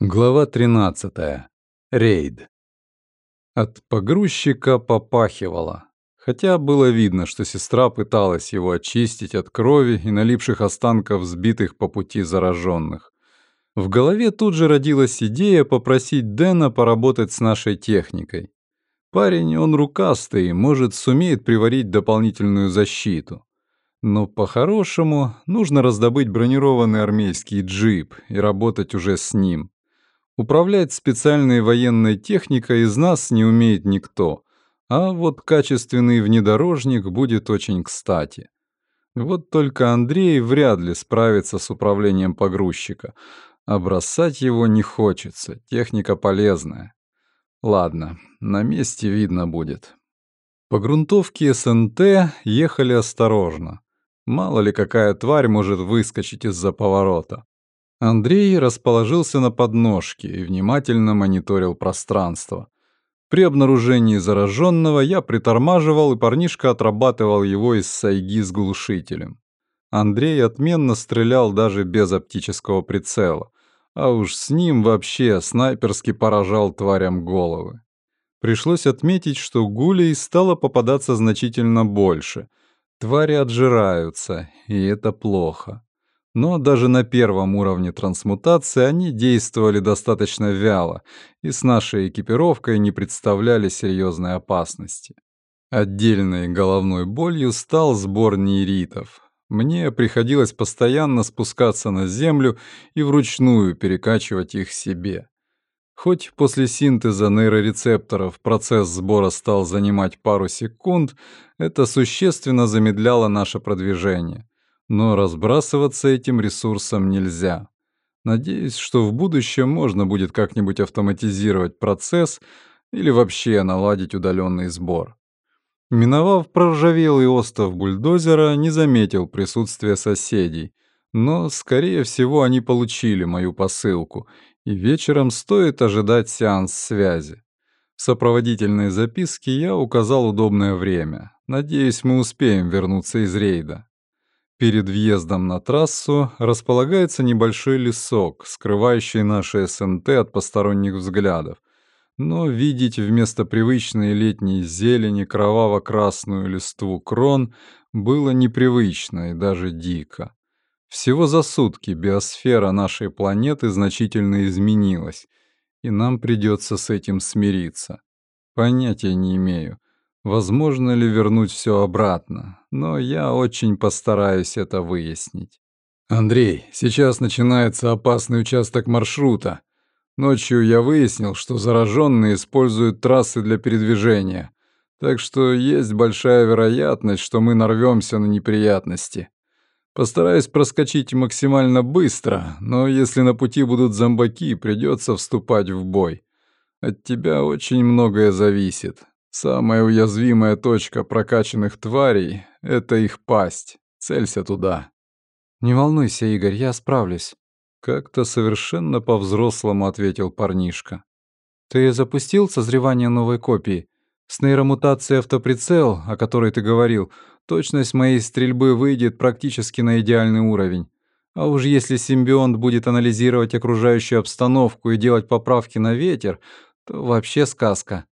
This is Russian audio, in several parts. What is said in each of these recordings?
Глава 13. Рейд. От погрузчика попахивало. Хотя было видно, что сестра пыталась его очистить от крови и налипших останков сбитых по пути зараженных. В голове тут же родилась идея попросить Дэна поработать с нашей техникой. Парень, он рукастый, может, сумеет приварить дополнительную защиту. Но по-хорошему нужно раздобыть бронированный армейский джип и работать уже с ним. Управлять специальной военной техникой из нас не умеет никто, а вот качественный внедорожник будет очень кстати. Вот только Андрей вряд ли справится с управлением погрузчика, а бросать его не хочется, техника полезная. Ладно, на месте видно будет. По грунтовке СНТ ехали осторожно. Мало ли какая тварь может выскочить из-за поворота. Андрей расположился на подножке и внимательно мониторил пространство. При обнаружении зараженного я притормаживал, и парнишка отрабатывал его из сайги с глушителем. Андрей отменно стрелял даже без оптического прицела, а уж с ним вообще снайперски поражал тварям головы. Пришлось отметить, что гулей стало попадаться значительно больше. Твари отжираются, и это плохо но даже на первом уровне трансмутации они действовали достаточно вяло и с нашей экипировкой не представляли серьезной опасности. Отдельной головной болью стал сбор нейритов. Мне приходилось постоянно спускаться на землю и вручную перекачивать их себе. Хоть после синтеза нейрорецепторов процесс сбора стал занимать пару секунд, это существенно замедляло наше продвижение. Но разбрасываться этим ресурсом нельзя. Надеюсь, что в будущем можно будет как-нибудь автоматизировать процесс или вообще наладить удаленный сбор. Миновав проржавелый остов бульдозера, не заметил присутствия соседей, но, скорее всего, они получили мою посылку, и вечером стоит ожидать сеанс связи. В сопроводительной записке я указал удобное время. Надеюсь, мы успеем вернуться из рейда. Перед въездом на трассу располагается небольшой лесок, скрывающий наши СНТ от посторонних взглядов. Но видеть вместо привычной летней зелени кроваво-красную листву крон было непривычно и даже дико. Всего за сутки биосфера нашей планеты значительно изменилась, и нам придется с этим смириться. Понятия не имею, Возможно ли вернуть все обратно, но я очень постараюсь это выяснить. Андрей, сейчас начинается опасный участок маршрута. Ночью я выяснил, что зараженные используют трассы для передвижения, так что есть большая вероятность, что мы нарвемся на неприятности. Постараюсь проскочить максимально быстро, но если на пути будут зомбаки, придется вступать в бой. От тебя очень многое зависит. Самая уязвимая точка прокачанных тварей — это их пасть. Целься туда. «Не волнуйся, Игорь, я справлюсь», — как-то совершенно по-взрослому ответил парнишка. «Ты запустил созревание новой копии? С нейромутацией автоприцел, о которой ты говорил, точность моей стрельбы выйдет практически на идеальный уровень. А уж если симбионт будет анализировать окружающую обстановку и делать поправки на ветер, то вообще сказка».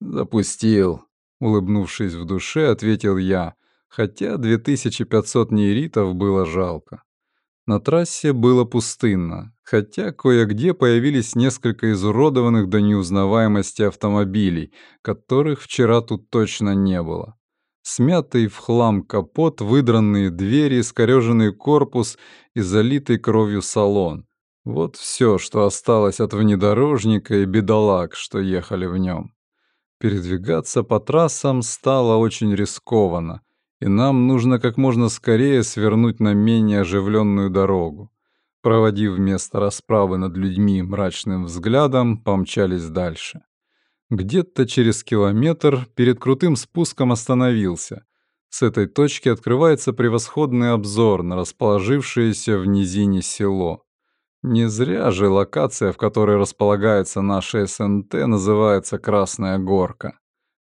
«Запустил», — улыбнувшись в душе, ответил я, хотя 2500 нейритов было жалко. На трассе было пустынно, хотя кое-где появились несколько изуродованных до неузнаваемости автомобилей, которых вчера тут точно не было. Смятый в хлам капот, выдранные двери, искорёженный корпус и залитый кровью салон. Вот все, что осталось от внедорожника и бедолаг, что ехали в нем. Передвигаться по трассам стало очень рискованно, и нам нужно как можно скорее свернуть на менее оживленную дорогу. Проводив место расправы над людьми мрачным взглядом, помчались дальше. Где-то через километр перед крутым спуском остановился. С этой точки открывается превосходный обзор на расположившееся в низине село. Не зря же локация, в которой располагается наша СНТ, называется «Красная горка».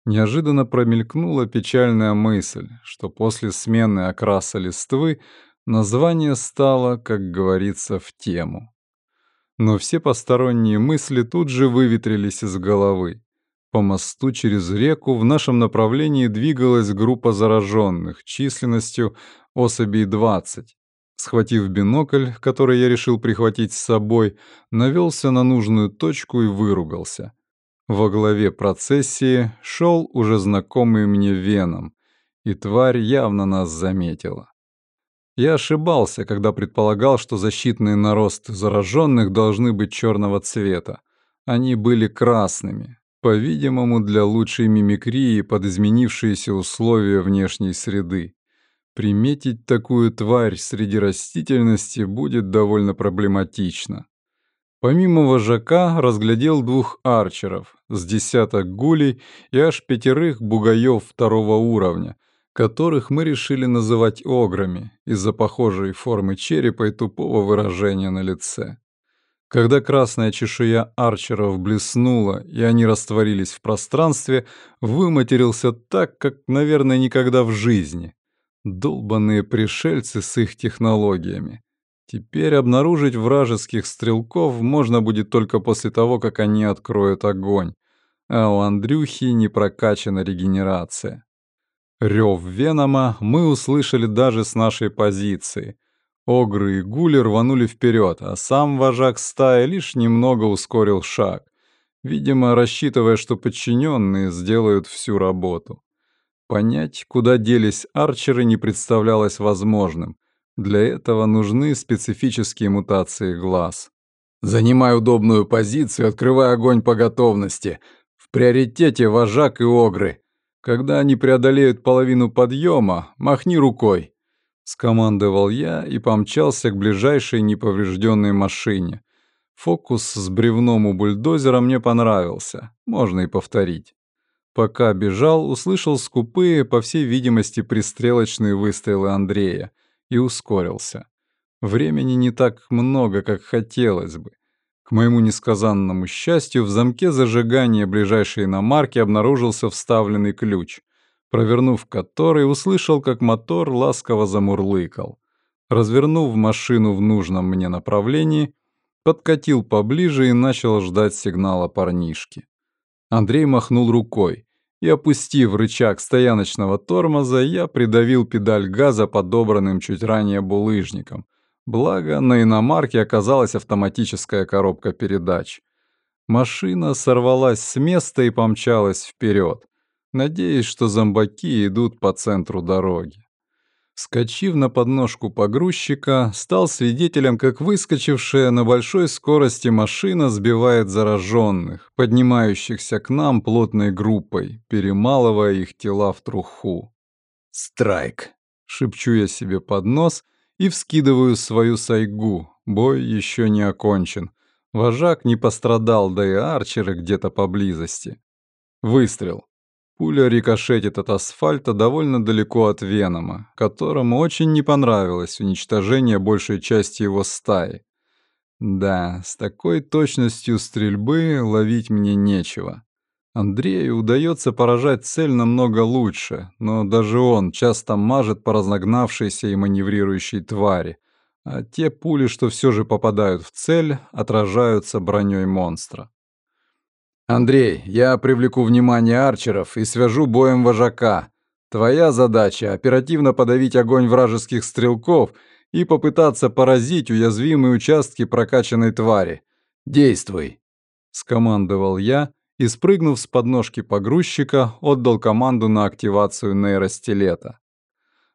Неожиданно промелькнула печальная мысль, что после смены окраса листвы название стало, как говорится, в тему. Но все посторонние мысли тут же выветрились из головы. По мосту через реку в нашем направлении двигалась группа зараженных численностью особей 20. Схватив бинокль, который я решил прихватить с собой, навелся на нужную точку и выругался. Во главе процессии шел уже знакомый мне Веном, и тварь явно нас заметила. Я ошибался, когда предполагал, что защитные наросты зараженных должны быть черного цвета. Они были красными, по-видимому, для лучшей мимикрии под изменившиеся условия внешней среды. Приметить такую тварь среди растительности будет довольно проблематично. Помимо вожака разглядел двух арчеров, с десяток гулей и аж пятерых бугаев второго уровня, которых мы решили называть ограми из-за похожей формы черепа и тупого выражения на лице. Когда красная чешуя арчеров блеснула, и они растворились в пространстве, выматерился так, как, наверное, никогда в жизни. Долбанные пришельцы с их технологиями. Теперь обнаружить вражеских стрелков можно будет только после того, как они откроют огонь. А у Андрюхи не прокачана регенерация. Рев Венома мы услышали даже с нашей позиции. Огры и гули рванули вперед, а сам вожак стаи лишь немного ускорил шаг, видимо, рассчитывая, что подчиненные сделают всю работу. Понять, куда делись арчеры, не представлялось возможным. Для этого нужны специфические мутации глаз. «Занимай удобную позицию, открывай огонь по готовности. В приоритете вожак и огры», когда они преодолеют половину подъема, махни рукой. Скомандовал я и помчался к ближайшей неповрежденной машине. Фокус с бревном у бульдозера мне понравился, можно и повторить. Пока бежал, услышал скупые, по всей видимости, пристрелочные выстрелы Андрея и ускорился. Времени не так много, как хотелось бы. К моему несказанному счастью, в замке зажигания ближайшей иномарки обнаружился вставленный ключ, провернув который, услышал, как мотор ласково замурлыкал. Развернув машину в нужном мне направлении, подкатил поближе и начал ждать сигнала парнишки. Андрей махнул рукой, и, опустив рычаг стояночного тормоза, я придавил педаль газа подобранным чуть ранее булыжником, Благо, на иномарке оказалась автоматическая коробка передач. Машина сорвалась с места и помчалась вперед, надеясь, что зомбаки идут по центру дороги. Скочив на подножку погрузчика, стал свидетелем, как выскочившая на большой скорости машина сбивает зараженных, поднимающихся к нам плотной группой, перемалывая их тела в труху. «Страйк!» — шепчу я себе под нос и вскидываю свою сайгу. Бой еще не окончен. Вожак не пострадал, да и арчеры где-то поблизости. Выстрел. Пуля рикошетит от асфальта довольно далеко от Венома, которому очень не понравилось уничтожение большей части его стаи. Да, с такой точностью стрельбы ловить мне нечего. Андрею удается поражать цель намного лучше, но даже он часто мажет по разогнавшейся и маневрирующей твари, а те пули, что все же попадают в цель, отражаются броней монстра. «Андрей, я привлеку внимание арчеров и свяжу боем вожака. Твоя задача — оперативно подавить огонь вражеских стрелков и попытаться поразить уязвимые участки прокачанной твари. Действуй!» — скомандовал я — и, спрыгнув с подножки погрузчика, отдал команду на активацию нейростилета.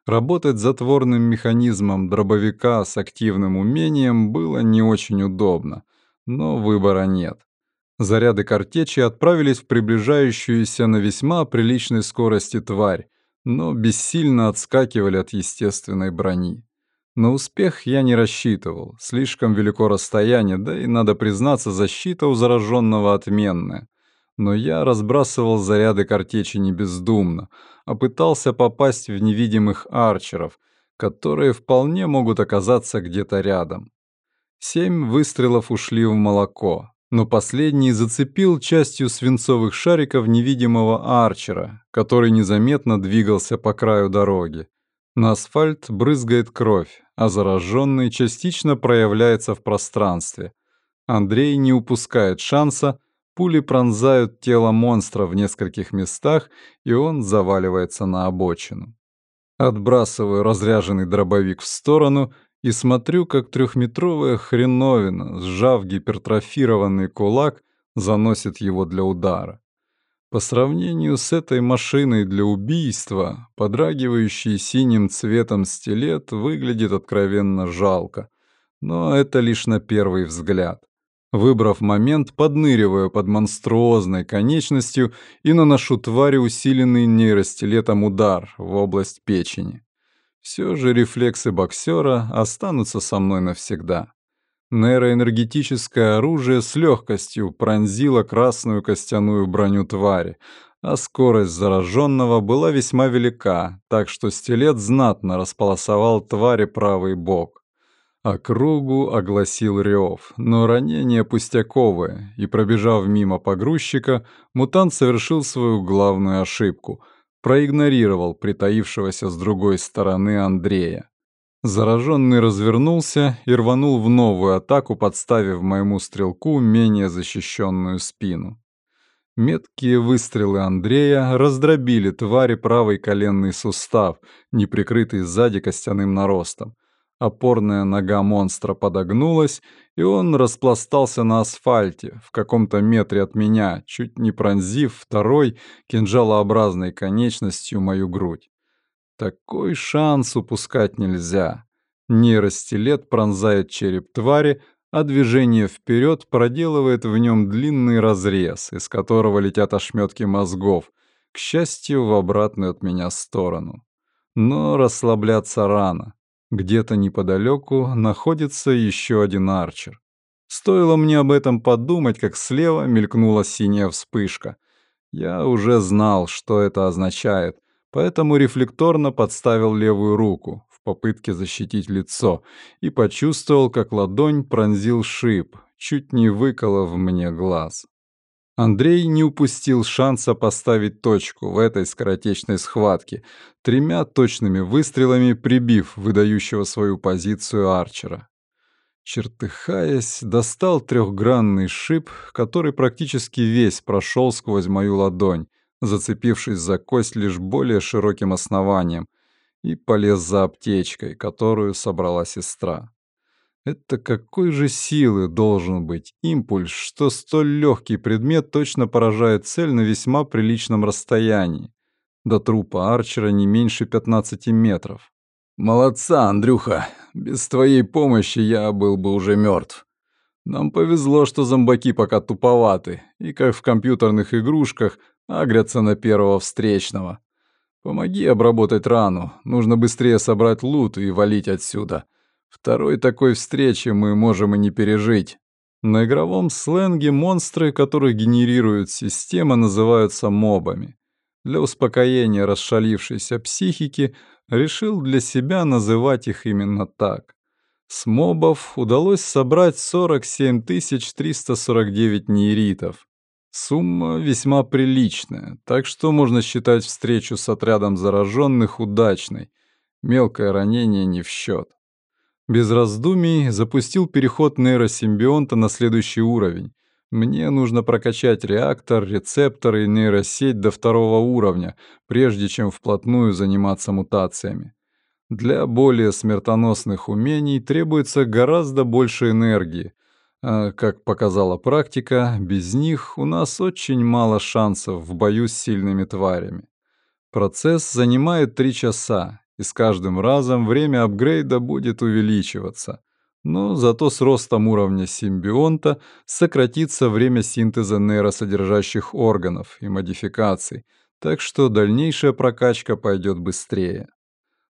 Работать затворным механизмом дробовика с активным умением было не очень удобно, но выбора нет. Заряды картечи отправились в приближающуюся на весьма приличной скорости тварь, но бессильно отскакивали от естественной брони. На успех я не рассчитывал, слишком велико расстояние, да и, надо признаться, защита у зараженного отменная но я разбрасывал заряды картечи не бездумно, а пытался попасть в невидимых арчеров, которые вполне могут оказаться где-то рядом. Семь выстрелов ушли в молоко, но последний зацепил частью свинцовых шариков невидимого арчера, который незаметно двигался по краю дороги. На асфальт брызгает кровь, а зараженный частично проявляется в пространстве. Андрей не упускает шанса, пули пронзают тело монстра в нескольких местах, и он заваливается на обочину. Отбрасываю разряженный дробовик в сторону и смотрю, как трехметровая хреновина, сжав гипертрофированный кулак, заносит его для удара. По сравнению с этой машиной для убийства, подрагивающий синим цветом стилет выглядит откровенно жалко. Но это лишь на первый взгляд. Выбрав момент, подныриваю под монструозной конечностью и наношу твари усиленный нейростилетом удар в область печени. Все же рефлексы боксера останутся со мной навсегда. Нейроэнергетическое оружие с легкостью пронзило красную костяную броню твари, а скорость зараженного была весьма велика, так что стилет знатно располосовал твари правый бок. Округу огласил рев, но ранение пустяковое, и, пробежав мимо погрузчика, мутант совершил свою главную ошибку — проигнорировал притаившегося с другой стороны Андрея. Зараженный развернулся и рванул в новую атаку, подставив моему стрелку менее защищенную спину. Меткие выстрелы Андрея раздробили твари правый коленный сустав, не прикрытый сзади костяным наростом. Опорная нога монстра подогнулась, и он распластался на асфальте в каком-то метре от меня, чуть не пронзив второй кинжалообразной конечностью мою грудь. Такой шанс упускать нельзя. Нейростилет пронзает череп твари, а движение вперед проделывает в нем длинный разрез, из которого летят ошметки мозгов, к счастью, в обратную от меня сторону. Но расслабляться рано. Где-то неподалеку находится еще один арчер. Стоило мне об этом подумать, как слева мелькнула синяя вспышка. Я уже знал, что это означает — поэтому рефлекторно подставил левую руку в попытке защитить лицо и почувствовал, как ладонь пронзил шип, чуть не выколов мне глаз. Андрей не упустил шанса поставить точку в этой скоротечной схватке, тремя точными выстрелами прибив выдающего свою позицию Арчера. Чертыхаясь, достал трехгранный шип, который практически весь прошел сквозь мою ладонь, зацепившись за кость лишь более широким основанием, и полез за аптечкой, которую собрала сестра. Это какой же силы должен быть импульс, что столь легкий предмет точно поражает цель на весьма приличном расстоянии. До трупа Арчера не меньше 15 метров. «Молодца, Андрюха! Без твоей помощи я был бы уже мертв. Нам повезло, что зомбаки пока туповаты, и как в компьютерных игрушках агрятся на первого встречного. Помоги обработать рану, нужно быстрее собрать лут и валить отсюда. Второй такой встречи мы можем и не пережить. На игровом сленге монстры, которых генерирует система, называются мобами. Для успокоения расшалившейся психики решил для себя называть их именно так. С мобов удалось собрать 47 349 нейритов. Сумма весьма приличная, так что можно считать встречу с отрядом зараженных удачной. Мелкое ранение не в счет. Без раздумий запустил переход нейросимбионта на следующий уровень. Мне нужно прокачать реактор, рецептор и нейросеть до второго уровня, прежде чем вплотную заниматься мутациями. Для более смертоносных умений требуется гораздо больше энергии, а, как показала практика, без них у нас очень мало шансов в бою с сильными тварями. Процесс занимает три часа, и с каждым разом время апгрейда будет увеличиваться. Но зато с ростом уровня симбионта сократится время синтеза нейросодержащих органов и модификаций, так что дальнейшая прокачка пойдет быстрее.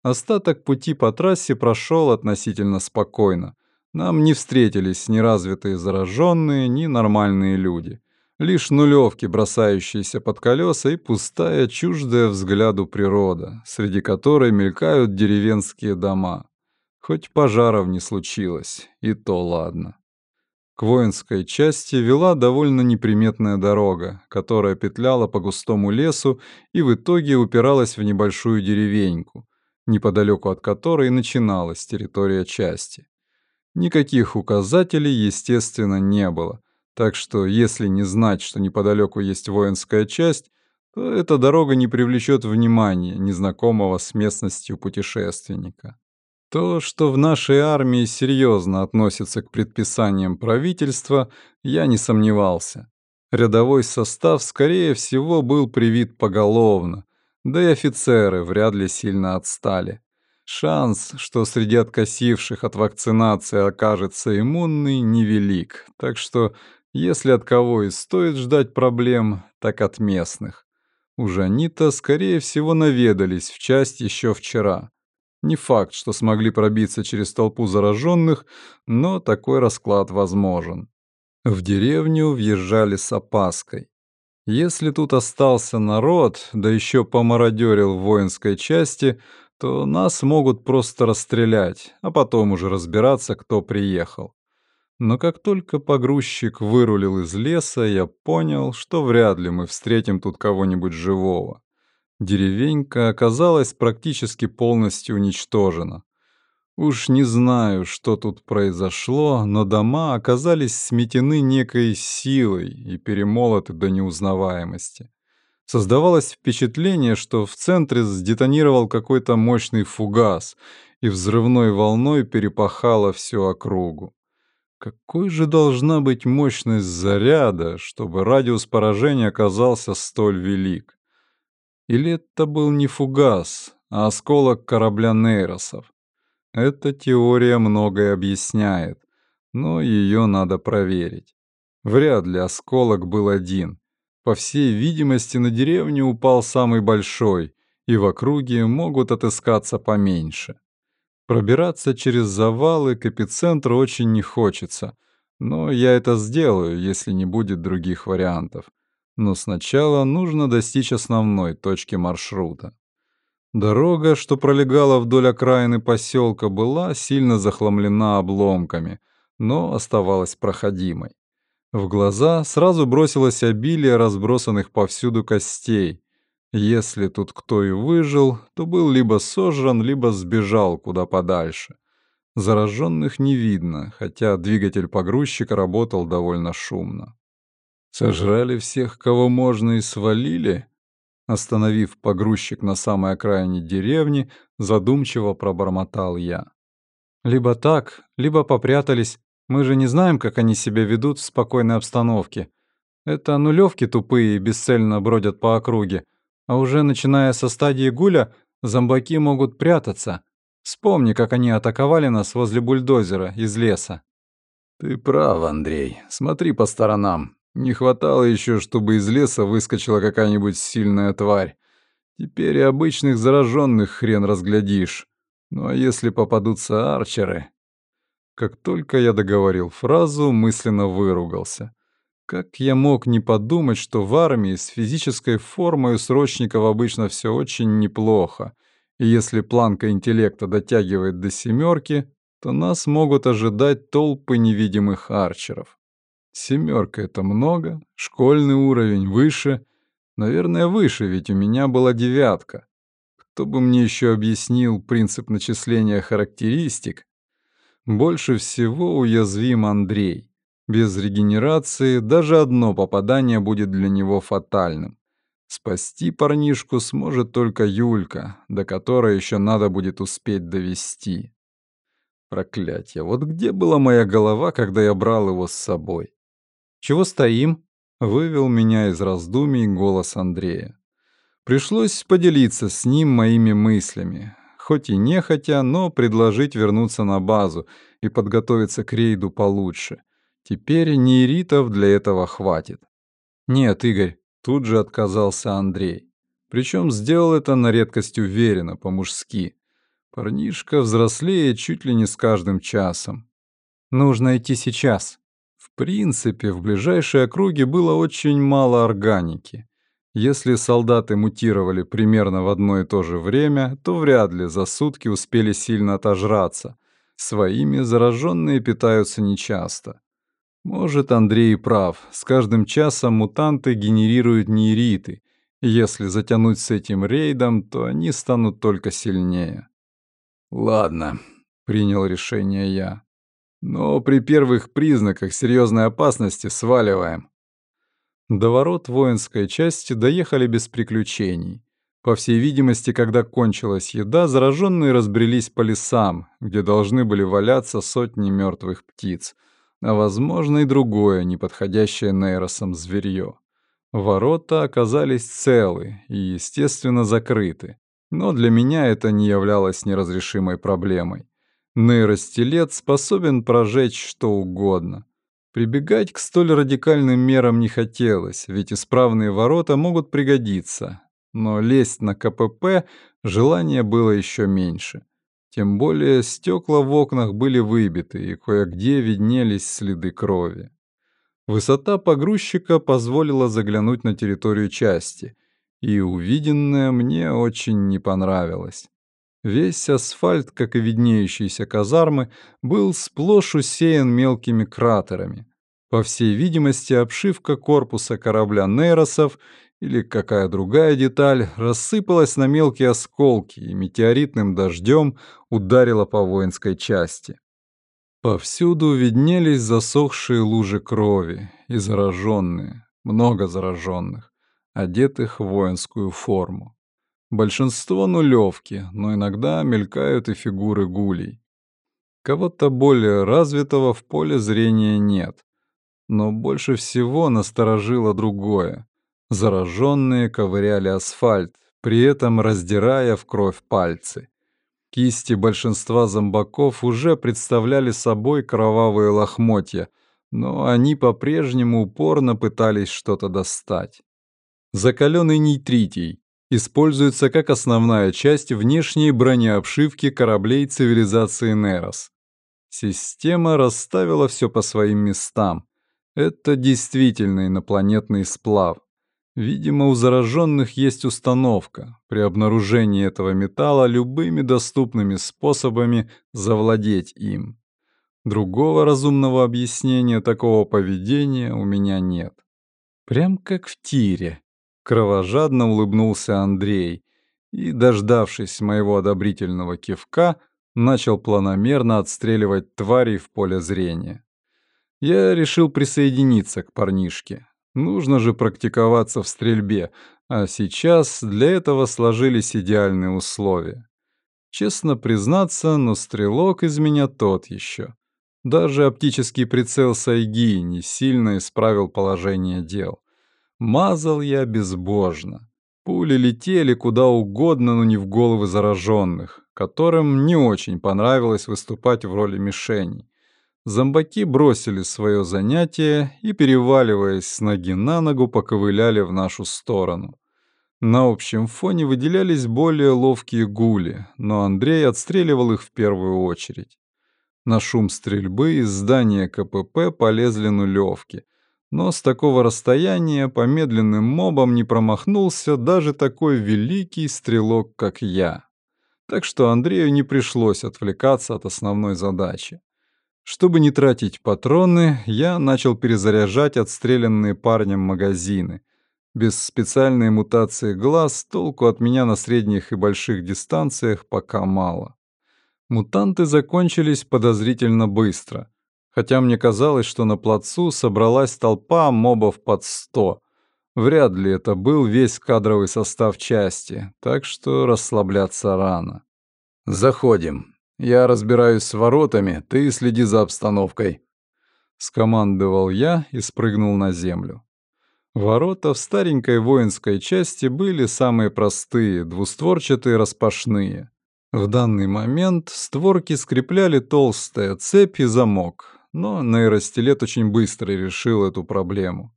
Остаток пути по трассе прошел относительно спокойно, нам не встретились ни развитые зараженные, ни нормальные люди. Лишь нулевки, бросающиеся под колеса, и пустая, чуждая взгляду природа, среди которой мелькают деревенские дома. Хоть пожаров не случилось, и то ладно. К воинской части вела довольно неприметная дорога, которая петляла по густому лесу и в итоге упиралась в небольшую деревеньку, неподалеку от которой начиналась территория части. Никаких указателей, естественно, не было. Так что, если не знать, что неподалеку есть воинская часть, то эта дорога не привлечет внимания незнакомого с местностью путешественника. То, что в нашей армии серьезно относятся к предписаниям правительства, я не сомневался. Рядовой состав, скорее всего, был привит поголовно, да и офицеры вряд ли сильно отстали. Шанс, что среди откосивших от вакцинации окажется иммунный, невелик, так что если от кого и стоит ждать проблем, так от местных. Уж они-то, скорее всего, наведались в часть еще вчера. Не факт, что смогли пробиться через толпу зараженных, но такой расклад возможен. В деревню въезжали с опаской. Если тут остался народ, да еще помародерил в воинской части, то нас могут просто расстрелять, а потом уже разбираться, кто приехал. Но как только погрузчик вырулил из леса, я понял, что вряд ли мы встретим тут кого-нибудь живого. Деревенька оказалась практически полностью уничтожена. Уж не знаю, что тут произошло, но дома оказались сметены некой силой и перемолоты до неузнаваемости. Создавалось впечатление, что в центре сдетонировал какой-то мощный фугас и взрывной волной перепахало всю округу. Какой же должна быть мощность заряда, чтобы радиус поражения оказался столь велик? Или это был не фугас, а осколок корабля Нейросов? Эта теория многое объясняет, но ее надо проверить. Вряд ли осколок был один. По всей видимости, на деревню упал самый большой, и в округе могут отыскаться поменьше. Пробираться через завалы к эпицентру очень не хочется, но я это сделаю, если не будет других вариантов. Но сначала нужно достичь основной точки маршрута. Дорога, что пролегала вдоль окраины поселка, была сильно захламлена обломками, но оставалась проходимой. В глаза сразу бросилось обилие разбросанных повсюду костей, если тут кто и выжил, то был либо сожран, либо сбежал куда подальше. Зараженных не видно, хотя двигатель погрузчика работал довольно шумно. Сожрали всех, кого можно, и свалили? Остановив погрузчик на самой окраине деревни, задумчиво пробормотал я. Либо так, либо попрятались. Мы же не знаем, как они себя ведут в спокойной обстановке. Это нулевки тупые и бесцельно бродят по округе, а уже начиная со стадии гуля, зомбаки могут прятаться. Вспомни, как они атаковали нас возле бульдозера из леса. Ты прав, Андрей. Смотри по сторонам. Не хватало еще, чтобы из леса выскочила какая-нибудь сильная тварь. Теперь и обычных зараженных хрен разглядишь. Ну а если попадутся арчеры? Как только я договорил фразу, мысленно выругался. Как я мог не подумать, что в армии с физической формой у срочников обычно все очень неплохо, и если планка интеллекта дотягивает до семерки, то нас могут ожидать толпы невидимых арчеров. Семерка — это много, школьный уровень выше. Наверное, выше, ведь у меня была девятка. Кто бы мне еще объяснил принцип начисления характеристик? Больше всего уязвим Андрей. Без регенерации даже одно попадание будет для него фатальным. Спасти парнишку сможет только Юлька, до которой еще надо будет успеть довести. Проклятье, вот где была моя голова, когда я брал его с собой? «Чего стоим?» — вывел меня из раздумий голос Андрея. Пришлось поделиться с ним моими мыслями, хоть и нехотя, но предложить вернуться на базу и подготовиться к рейду получше — Теперь нейритов для этого хватит. Нет, Игорь, тут же отказался Андрей. Причем сделал это на редкость уверенно, по-мужски. Парнишка взрослеет чуть ли не с каждым часом. Нужно идти сейчас. В принципе, в ближайшей округе было очень мало органики. Если солдаты мутировали примерно в одно и то же время, то вряд ли за сутки успели сильно отожраться. Своими зараженные питаются нечасто. Может, Андрей прав. С каждым часом мутанты генерируют нейриты. Если затянуть с этим рейдом, то они станут только сильнее. Ладно, принял решение я. Но при первых признаках серьезной опасности сваливаем. До ворот воинской части доехали без приключений. По всей видимости, когда кончилась еда, зараженные разбрелись по лесам, где должны были валяться сотни мертвых птиц, а, возможно, и другое, неподходящее нейросам зверье. Ворота оказались целы и, естественно, закрыты. Но для меня это не являлось неразрешимой проблемой. Нейростилет способен прожечь что угодно. Прибегать к столь радикальным мерам не хотелось, ведь исправные ворота могут пригодиться, но лезть на КПП желания было еще меньше. Тем более стекла в окнах были выбиты, и кое-где виднелись следы крови. Высота погрузчика позволила заглянуть на территорию части, и увиденное мне очень не понравилось. Весь асфальт, как и виднеющиеся казармы, был сплошь усеян мелкими кратерами. По всей видимости, обшивка корпуса корабля Нейросов или какая другая деталь рассыпалась на мелкие осколки и метеоритным дождем ударила по воинской части. Повсюду виднелись засохшие лужи крови и зараженные, много зараженных, одетых в воинскую форму. Большинство нулевки, но иногда мелькают и фигуры гулей. Кого-то более развитого в поле зрения нет. Но больше всего насторожило другое. Зараженные ковыряли асфальт, при этом раздирая в кровь пальцы. Кисти большинства зомбаков уже представляли собой кровавые лохмотья, но они по-прежнему упорно пытались что-то достать. Закаленный нейтритий используется как основная часть внешней бронеобшивки кораблей цивилизации Нерос. Система расставила все по своим местам. Это действительно инопланетный сплав. Видимо, у зараженных есть установка при обнаружении этого металла любыми доступными способами завладеть им. Другого разумного объяснения такого поведения у меня нет. Прям как в тире. Кровожадно улыбнулся Андрей и, дождавшись моего одобрительного кивка, начал планомерно отстреливать тварей в поле зрения. Я решил присоединиться к парнишке, Нужно же практиковаться в стрельбе, а сейчас для этого сложились идеальные условия. Честно признаться, но стрелок из меня тот еще. Даже оптический прицел Сайги не сильно исправил положение дел. Мазал я безбожно. Пули летели куда угодно, но не в головы зараженных, которым не очень понравилось выступать в роли мишеней. Зомбаки бросили свое занятие и, переваливаясь с ноги на ногу, поковыляли в нашу сторону. На общем фоне выделялись более ловкие гули, но Андрей отстреливал их в первую очередь. На шум стрельбы из здания КПП полезли нулевки, но с такого расстояния по медленным мобам не промахнулся даже такой великий стрелок, как я. Так что Андрею не пришлось отвлекаться от основной задачи. Чтобы не тратить патроны, я начал перезаряжать отстрелянные парнем магазины. Без специальной мутации глаз толку от меня на средних и больших дистанциях пока мало. Мутанты закончились подозрительно быстро, хотя мне казалось, что на плацу собралась толпа мобов под сто. Вряд ли это был весь кадровый состав части, так что расслабляться рано. «Заходим», я разбираюсь с воротами, ты следи за обстановкой. Скомандовал я и спрыгнул на землю. Ворота в старенькой воинской части были самые простые, двустворчатые распашные. В данный момент створки скрепляли толстая цепь и замок, но нейростилет очень быстро решил эту проблему.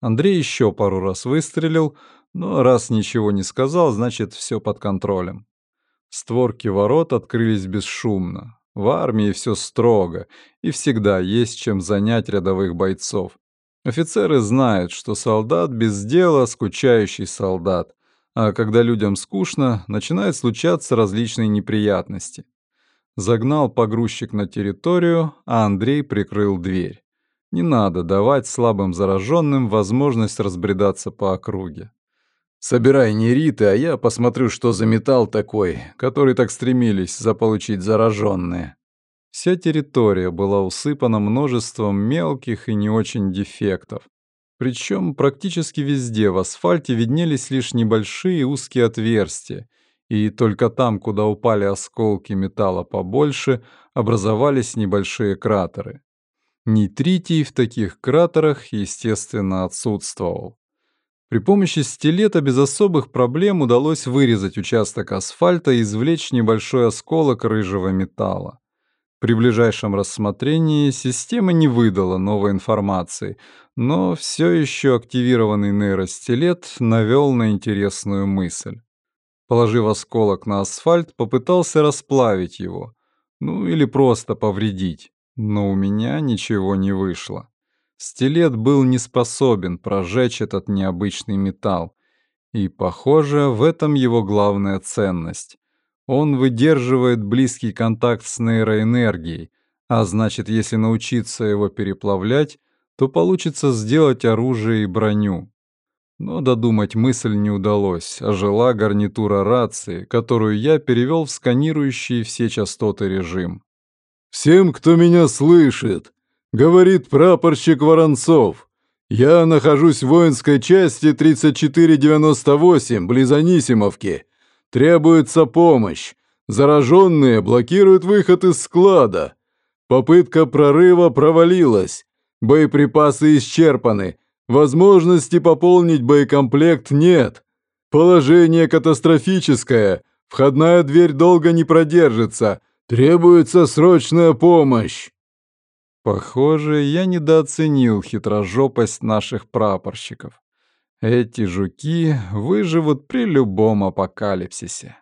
Андрей еще пару раз выстрелил, но раз ничего не сказал, значит, все под контролем. Створки ворот открылись бесшумно. В армии все строго, и всегда есть чем занять рядовых бойцов. Офицеры знают, что солдат без дела — скучающий солдат, а когда людям скучно, начинают случаться различные неприятности. Загнал погрузчик на территорию, а Андрей прикрыл дверь. Не надо давать слабым зараженным возможность разбредаться по округе. Собирай нериты, а я посмотрю, что за металл такой, который так стремились заполучить зараженные. Вся территория была усыпана множеством мелких и не очень дефектов. Причем практически везде в асфальте виднелись лишь небольшие узкие отверстия, и только там, куда упали осколки металла побольше, образовались небольшие кратеры. Нейтритий в таких кратерах, естественно, отсутствовал. При помощи стилета без особых проблем удалось вырезать участок асфальта и извлечь небольшой осколок рыжего металла. При ближайшем рассмотрении система не выдала новой информации, но все еще активированный нейростилет навел на интересную мысль. Положив осколок на асфальт, попытался расплавить его, ну или просто повредить, но у меня ничего не вышло. Стилет был не способен прожечь этот необычный металл, и, похоже, в этом его главная ценность. Он выдерживает близкий контакт с нейроэнергией, а значит, если научиться его переплавлять, то получится сделать оружие и броню. Но додумать мысль не удалось, а жила гарнитура рации, которую я перевел в сканирующий все частоты режим. «Всем, кто меня слышит, говорит прапорщик Воронцов. Я нахожусь в воинской части 3498, близ Анисимовки. Требуется помощь. Зараженные блокируют выход из склада. Попытка прорыва провалилась. Боеприпасы исчерпаны. Возможности пополнить боекомплект нет. Положение катастрофическое. Входная дверь долго не продержится. Требуется срочная помощь. Похоже, я недооценил хитрожопость наших прапорщиков. Эти жуки выживут при любом апокалипсисе.